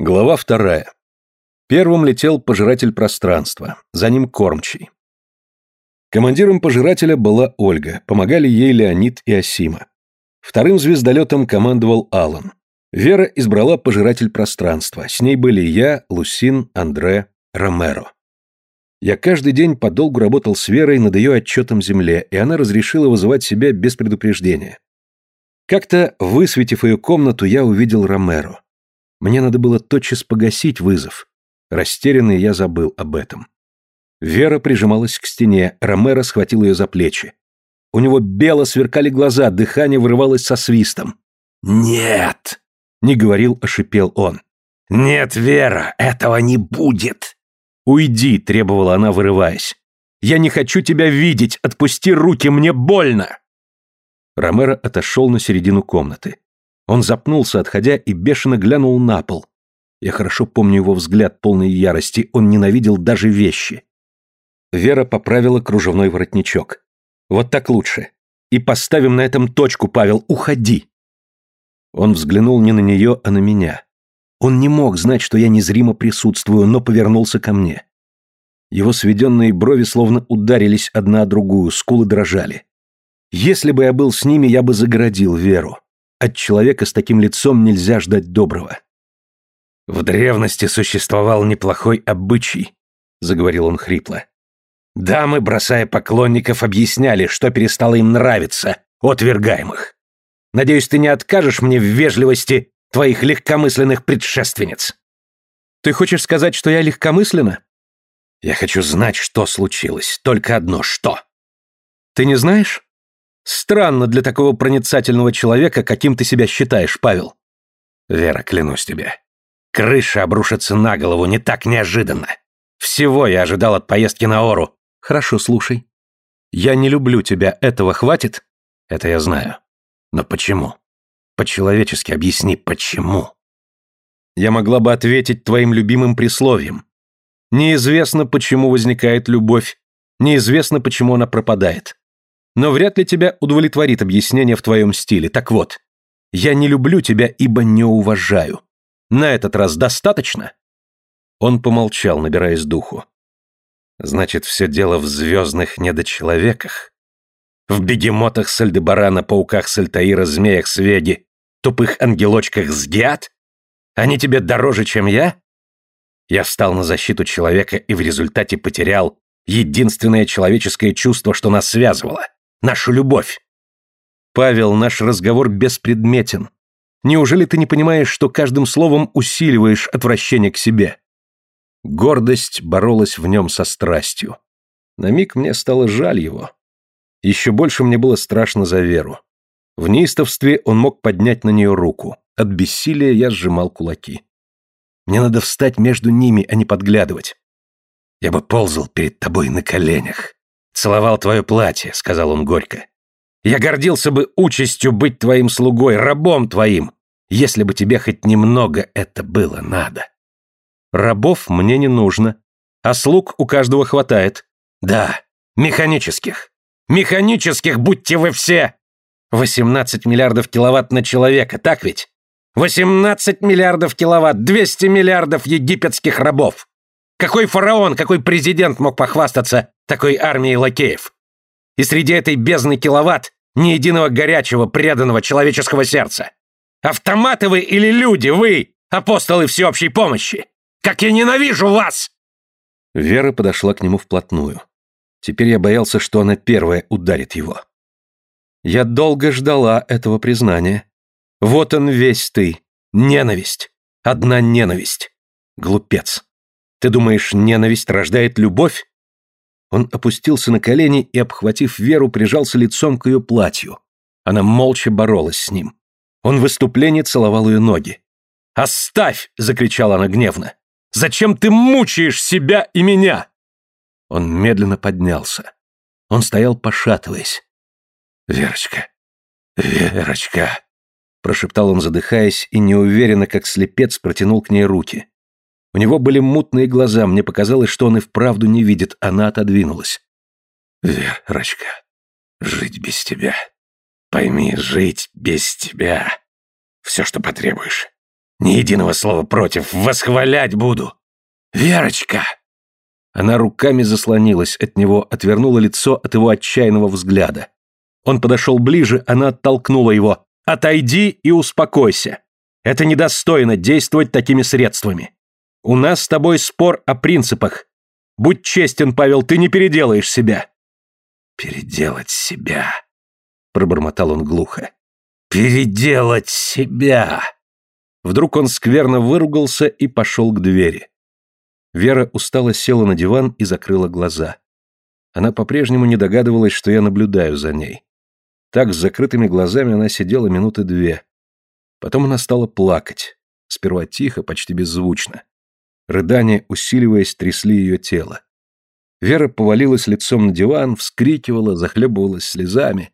Глава вторая. Первым летел пожиратель пространства, за ним кормчий. Командиром пожирателя была Ольга, помогали ей Леонид и Асима. Вторым звездолетом командовал Алан. Вера избрала пожиратель пространства, с ней были я, Лусин, Андре, Ромеро. Я каждый день подолгу работал с Верой над ее отчетом Земле, и она разрешила вызывать себя без предупреждения. Как-то, высветив ее комнату, я увидел Ромеро. Мне надо было тотчас погасить вызов. Растерянный я забыл об этом. Вера прижималась к стене, Ромеро схватил ее за плечи. У него бело сверкали глаза, дыхание вырывалось со свистом. «Нет!» — не говорил, а шипел он. «Нет, Вера, этого не будет!» «Уйди!» — требовала она, вырываясь. «Я не хочу тебя видеть! Отпусти руки, мне больно!» Ромеро отошел на середину комнаты. Он запнулся, отходя, и бешено глянул на пол. Я хорошо помню его взгляд, полный ярости, он ненавидел даже вещи. Вера поправила кружевной воротничок. «Вот так лучше. И поставим на этом точку, Павел, уходи!» Он взглянул не на нее, а на меня. Он не мог знать, что я незримо присутствую, но повернулся ко мне. Его сведенные брови словно ударились одна о другую, скулы дрожали. Если бы я был с ними, я бы загородил Веру. От человека с таким лицом нельзя ждать доброго. В древности существовал неплохой обычай, заговорил он хрипло. Дамы, бросая поклонников, объясняли, что перестало им нравиться отвергаемых. Надеюсь, ты не откажешь мне в вежливости твоих легкомысленных предшественниц. Ты хочешь сказать, что я легкомысленна? Я хочу знать, что случилось. Только одно, что. Ты не знаешь? Странно для такого проницательного человека, каким ты себя считаешь, Павел. Вера, клянусь тебе. Крыша обрушится на голову не так неожиданно. Всего я ожидал от поездки на Ору. Хорошо, слушай. Я не люблю тебя, этого хватит? Это я знаю. Но почему? По-человечески объясни, почему? Я могла бы ответить твоим любимым присловием. Неизвестно, почему возникает любовь, неизвестно, почему она пропадает. Но вряд ли тебя удовлетворит объяснение в твоем стиле. Так вот, я не люблю тебя, ибо не уважаю. На этот раз достаточно?» Он помолчал, набираясь духу. «Значит, все дело в звездных недочеловеках? В бегемотах Сальдебарана, пауках Сальтаира, змеях Сведи, тупых ангелочках Сгиат? Они тебе дороже, чем я? Я встал на защиту человека и в результате потерял единственное человеческое чувство, что нас связывало нашу любовь. Павел, наш разговор беспредметен. Неужели ты не понимаешь, что каждым словом усиливаешь отвращение к себе? Гордость боролась в нем со страстью. На миг мне стало жаль его. Еще больше мне было страшно за Веру. В неистовстве он мог поднять на нее руку. От бессилия я сжимал кулаки. Мне надо встать между ними, а не подглядывать. Я бы ползал перед тобой на коленях. «Целовал твое платье», — сказал он горько. «Я гордился бы участью быть твоим слугой, рабом твоим, если бы тебе хоть немного это было надо». «Рабов мне не нужно, а слуг у каждого хватает». «Да, механических. Механических будьте вы все!» «18 миллиардов киловатт на человека, так ведь?» 18 миллиардов киловатт, 200 миллиардов египетских рабов. Какой фараон, какой президент мог похвастаться такой армией лакеев? И среди этой бездны киловатт ни единого горячего, преданного человеческого сердца. Автоматы вы или люди, вы, апостолы всеобщей помощи? Как я ненавижу вас!» Вера подошла к нему вплотную. Теперь я боялся, что она первая ударит его. Я долго ждала этого признания. Вот он весь ты. Ненависть. Одна ненависть. Глупец. Ты думаешь, ненависть рождает любовь? Он опустился на колени и, обхватив Веру, прижался лицом к ее платью. Она молча боролась с ним. Он в выступлении целовал ее ноги. «Оставь!» — закричала она гневно. «Зачем ты мучаешь себя и меня?» Он медленно поднялся. Он стоял, пошатываясь. «Верочка, Верочка!» Прошептал он, задыхаясь, и неуверенно, как слепец, протянул к ней руки. У него были мутные глаза, мне показалось, что он и вправду не видит, она отодвинулась. «Верочка, жить без тебя. Пойми, жить без тебя. Все, что потребуешь. Ни единого слова против, восхвалять буду. Верочка!» Она руками заслонилась от него, отвернула лицо от его отчаянного взгляда. Он подошел ближе, она оттолкнула его. «Отойди и успокойся. Это недостойно действовать такими средствами. У нас с тобой спор о принципах. Будь честен, Павел, ты не переделаешь себя». «Переделать себя», — пробормотал он глухо. «Переделать себя!» Вдруг он скверно выругался и пошел к двери. Вера устало села на диван и закрыла глаза. Она по-прежнему не догадывалась, что я наблюдаю за ней. Так, с закрытыми глазами она сидела минуты две. Потом она стала плакать. Сперва тихо, почти беззвучно. Рыдания, усиливаясь, трясли ее тело. Вера повалилась лицом на диван, вскрикивала, захлебывалась слезами.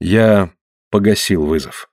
Я погасил вызов.